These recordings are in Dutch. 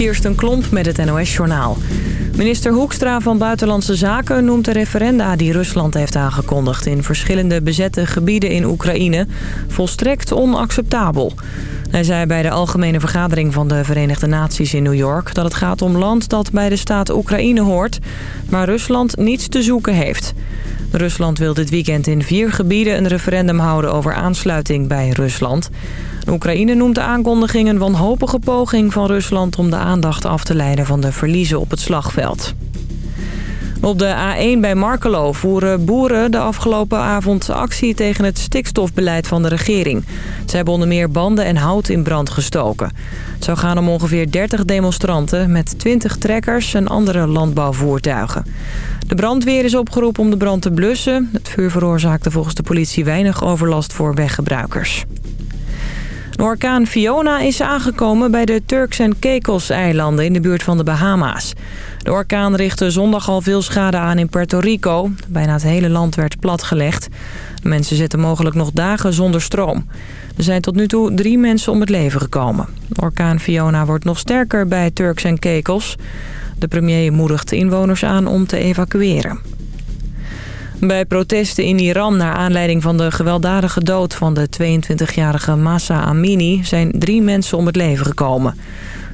Kirsten Klomp met het NOS-journaal. Minister Hoekstra van Buitenlandse Zaken noemt de referenda die Rusland heeft aangekondigd... in verschillende bezette gebieden in Oekraïne volstrekt onacceptabel. Hij zei bij de algemene vergadering van de Verenigde Naties in New York... dat het gaat om land dat bij de staat Oekraïne hoort, maar Rusland niets te zoeken heeft. Rusland wil dit weekend in vier gebieden een referendum houden over aansluiting bij Rusland. Oekraïne noemt de aankondiging een wanhopige poging van Rusland... om de aandacht af te leiden van de verliezen op het slagveld. Op de A1 bij Markelo voeren boeren de afgelopen avond actie tegen het stikstofbeleid van de regering. Ze hebben onder meer banden en hout in brand gestoken. Het zou gaan om ongeveer 30 demonstranten met 20 trekkers en andere landbouwvoertuigen. De brandweer is opgeroepen om de brand te blussen. Het vuur veroorzaakte volgens de politie weinig overlast voor weggebruikers. De orkaan Fiona is aangekomen bij de Turks en Caicos-eilanden in de buurt van de Bahama's. De orkaan richtte zondag al veel schade aan in Puerto Rico. Bijna het hele land werd platgelegd. Mensen zitten mogelijk nog dagen zonder stroom. Er zijn tot nu toe drie mensen om het leven gekomen. Orkaan Fiona wordt nog sterker bij Turks en Caicos. De premier moedigt inwoners aan om te evacueren. Bij protesten in Iran naar aanleiding van de gewelddadige dood van de 22-jarige Massa Amini zijn drie mensen om het leven gekomen.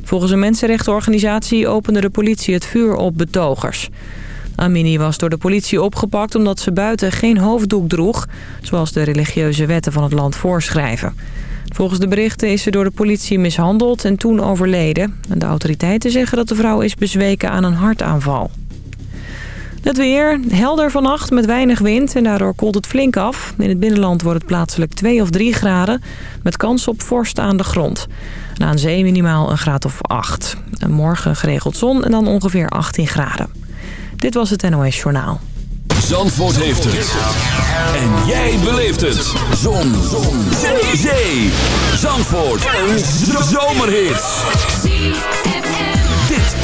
Volgens een mensenrechtenorganisatie opende de politie het vuur op betogers. Amini was door de politie opgepakt omdat ze buiten geen hoofddoek droeg... zoals de religieuze wetten van het land voorschrijven. Volgens de berichten is ze door de politie mishandeld en toen overleden. De autoriteiten zeggen dat de vrouw is bezweken aan een hartaanval. Het weer, helder vannacht met weinig wind en daardoor koelt het flink af. In het binnenland wordt het plaatselijk 2 of 3 graden... met kans op vorst aan de grond. Na een zee minimaal een graad of 8. En morgen geregeld zon en dan ongeveer 18 graden. Dit was het NOS Journaal. Zandvoort heeft het. En jij beleeft het. Zon. zon. Zee. Zee. Zandvoort. Een zomerhit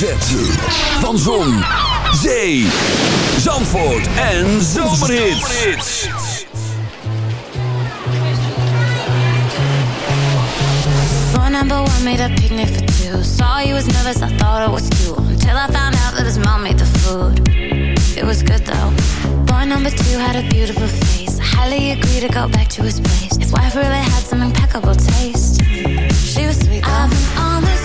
Hoofdletter Van Zon, Zee, Zandvoort en Zomerhits. Phone number one made a picnic for two. Saw you was nervous, I thought it was two. Until I found out that his mom made the food. It was good though. Boy number two had a beautiful face. Highly agree to go back to his place. His wife really had some impeccable taste. She was sweet though. I've been on this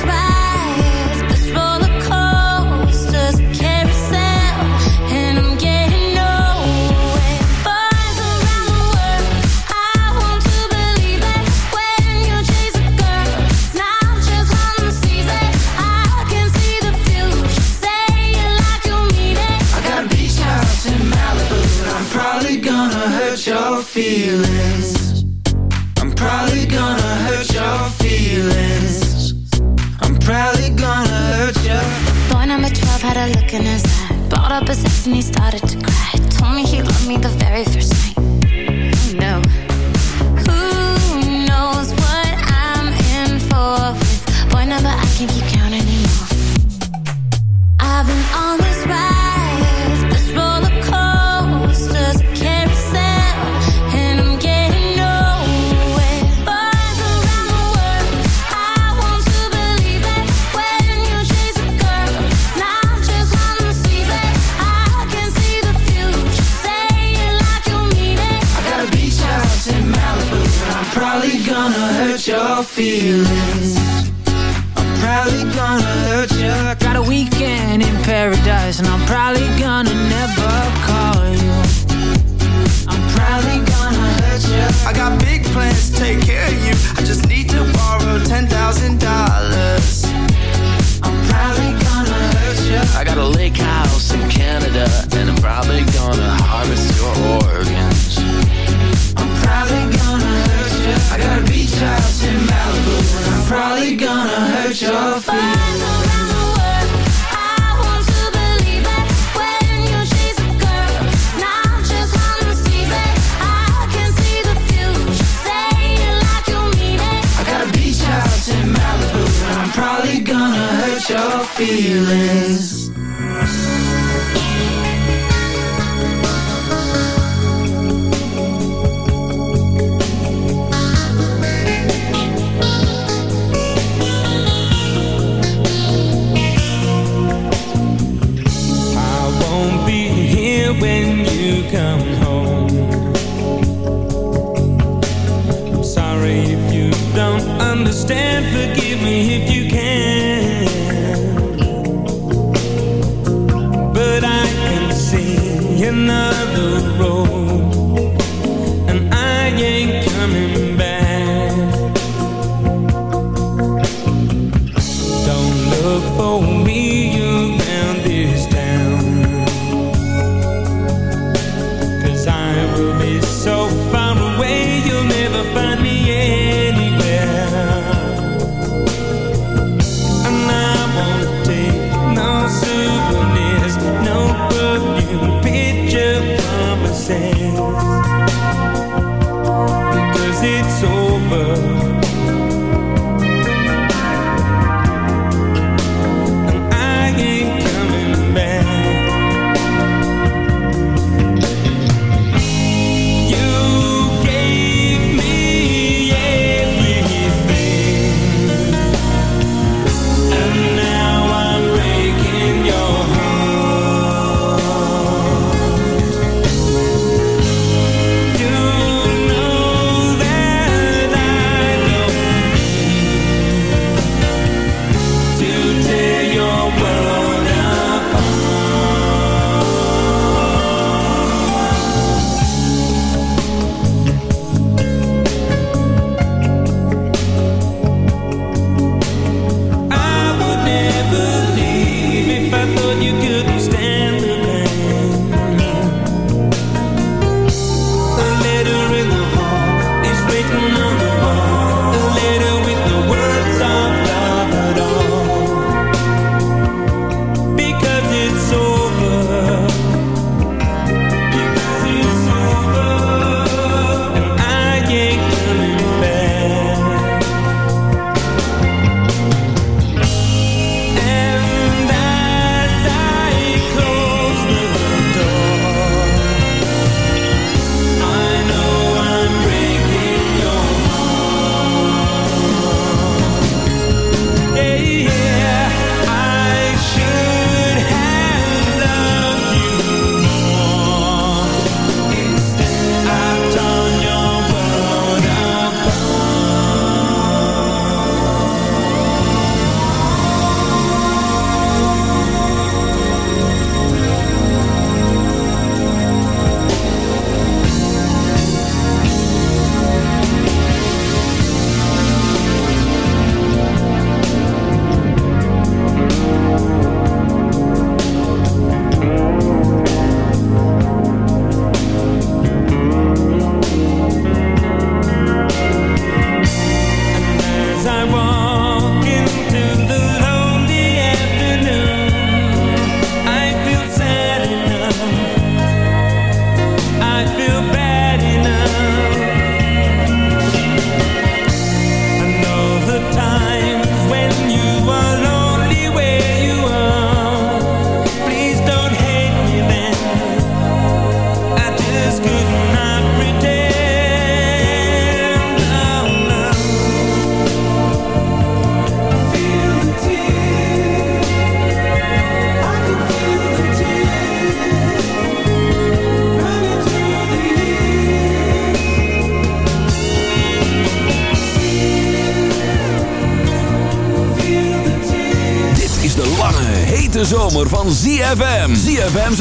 12 had a look in his eye. Brought up his ex and he started to cry. Told me he loved me the very first night. No. feeling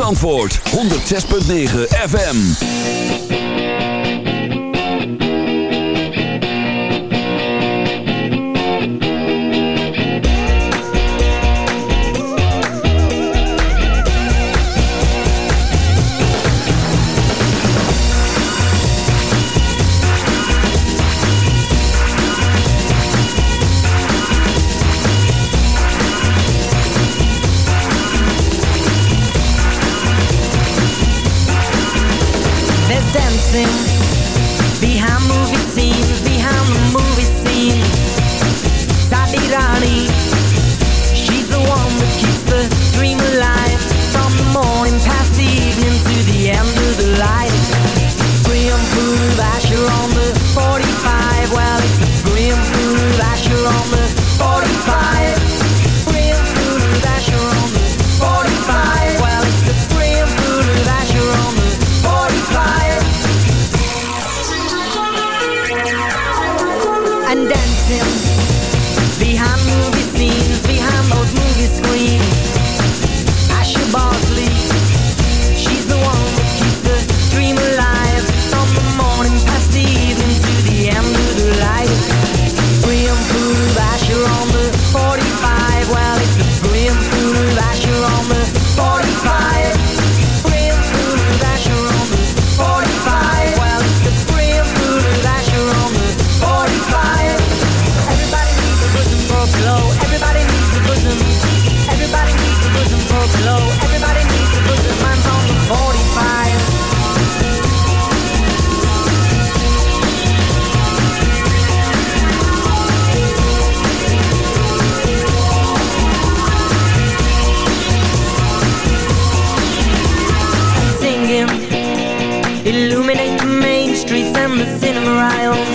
Antwoord. 106.9 FM. illuminate the main streets and the cinema aisles.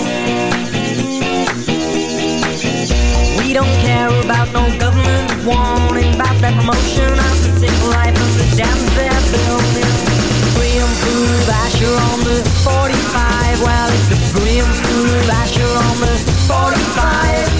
We don't care about no government warning about that promotion of the simple life of the damn they're building. Pre-improve basher on the 45, well it's a pre-improve basher on the 45.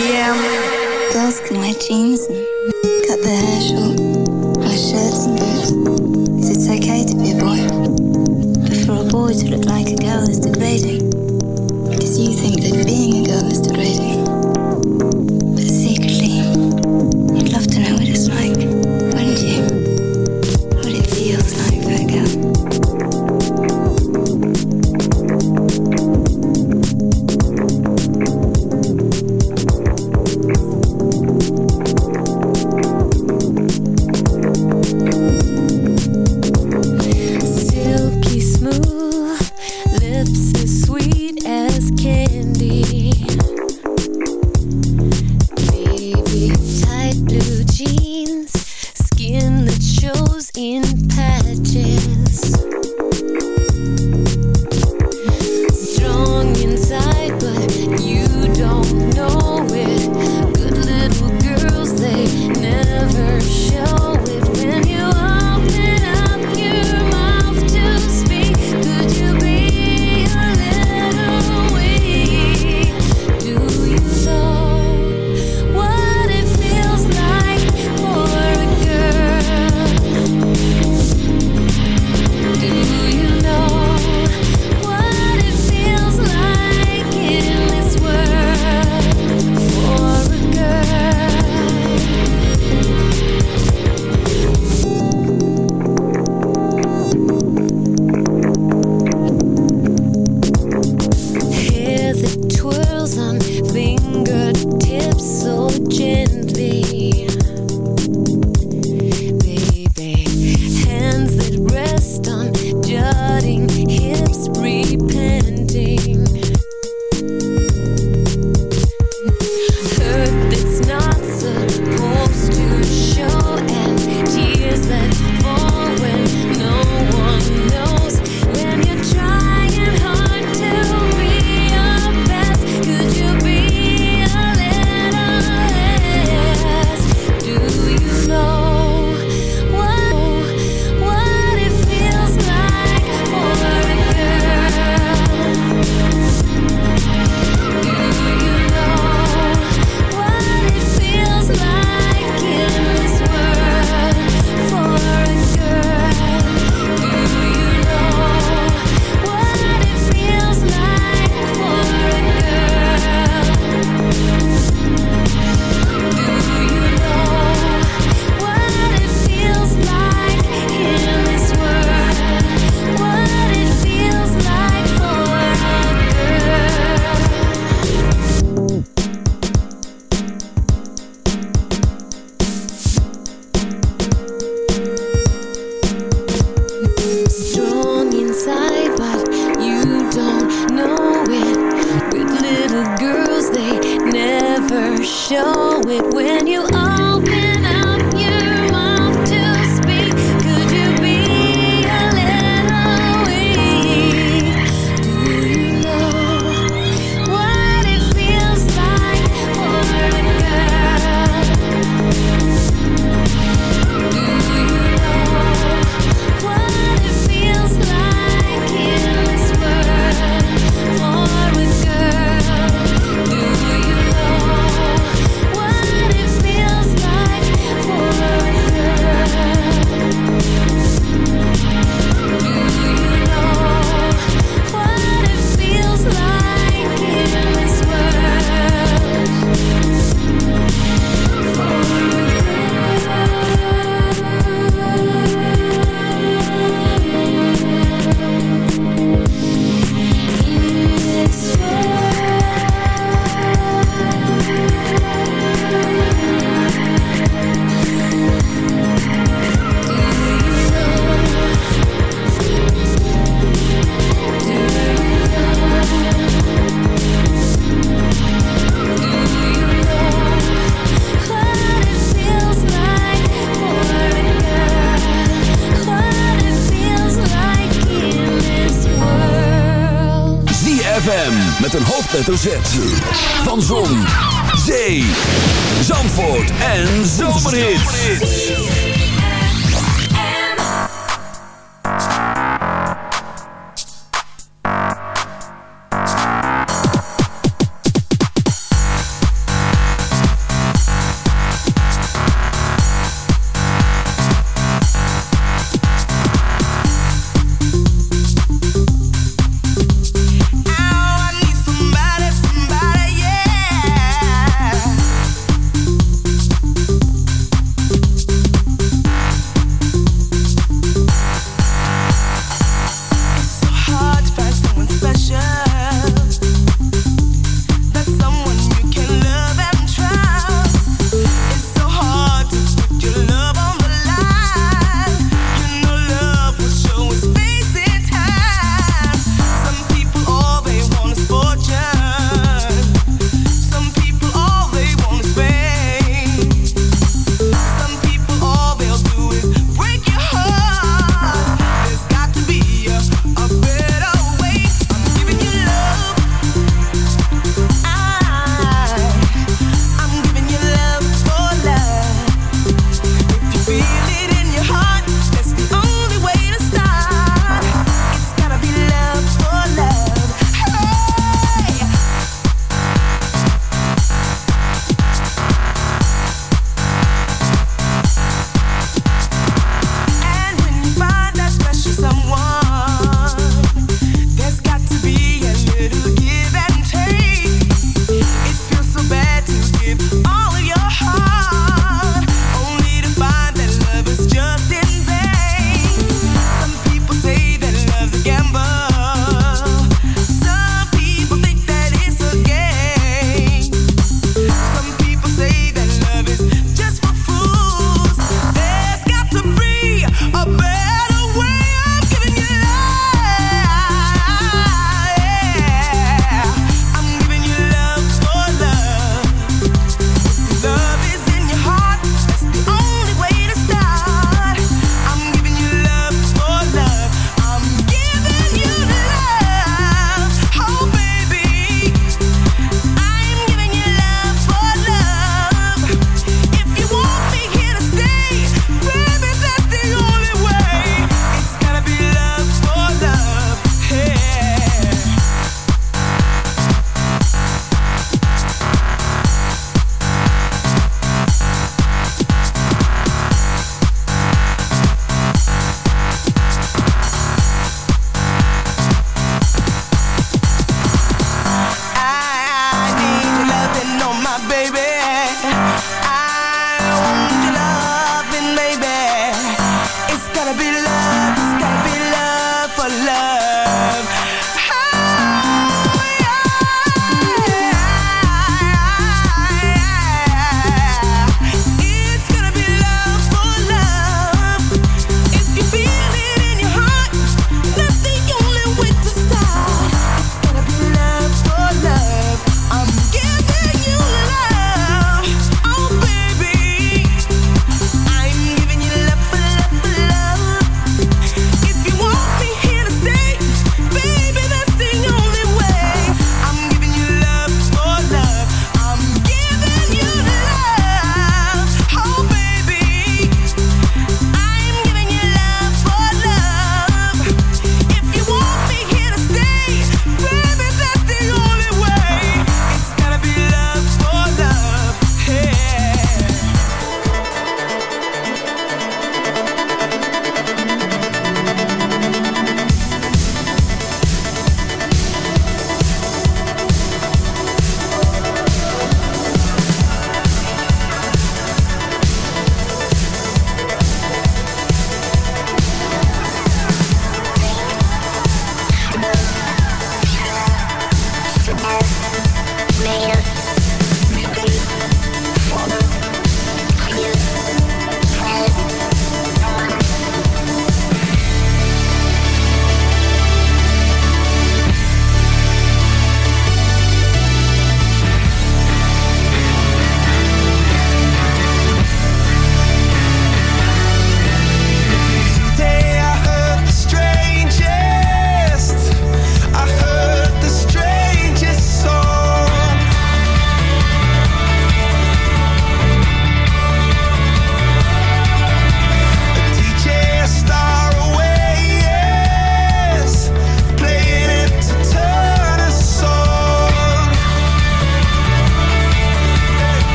p.m. Girls can wear jeans and cut their hair short, wear shirts and boots. It's okay to be a boy. But for a boy to look like a girl is degrading. Because you think that being a girl is degrading. Hoofdletter.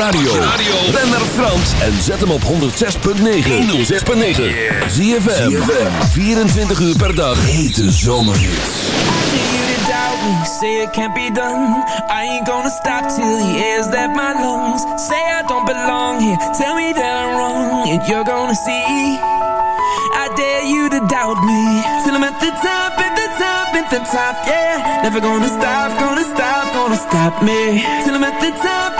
radio, ren naar Frans en zet hem op 106.9. 106.9. ZFM, 24 uur per dag. Hete zomerhits. Say it can't be done. I ain't gonna stop till the air's left my lungs. Say I don't belong here. Tell me that I'm wrong, and you're gonna see. I dare you to doubt me. Till I'm at the top, at the top, at the top, yeah. Never gonna stop, gonna stop, gonna stop me. Till I'm at the top,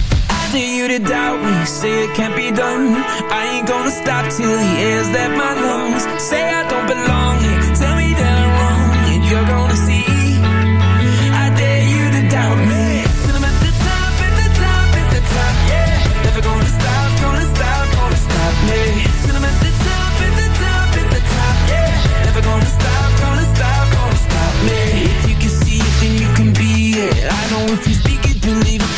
Dare you to doubt me, say it can't be done. I ain't gonna stop till the air's left my lungs. Say I don't belong here, tell me that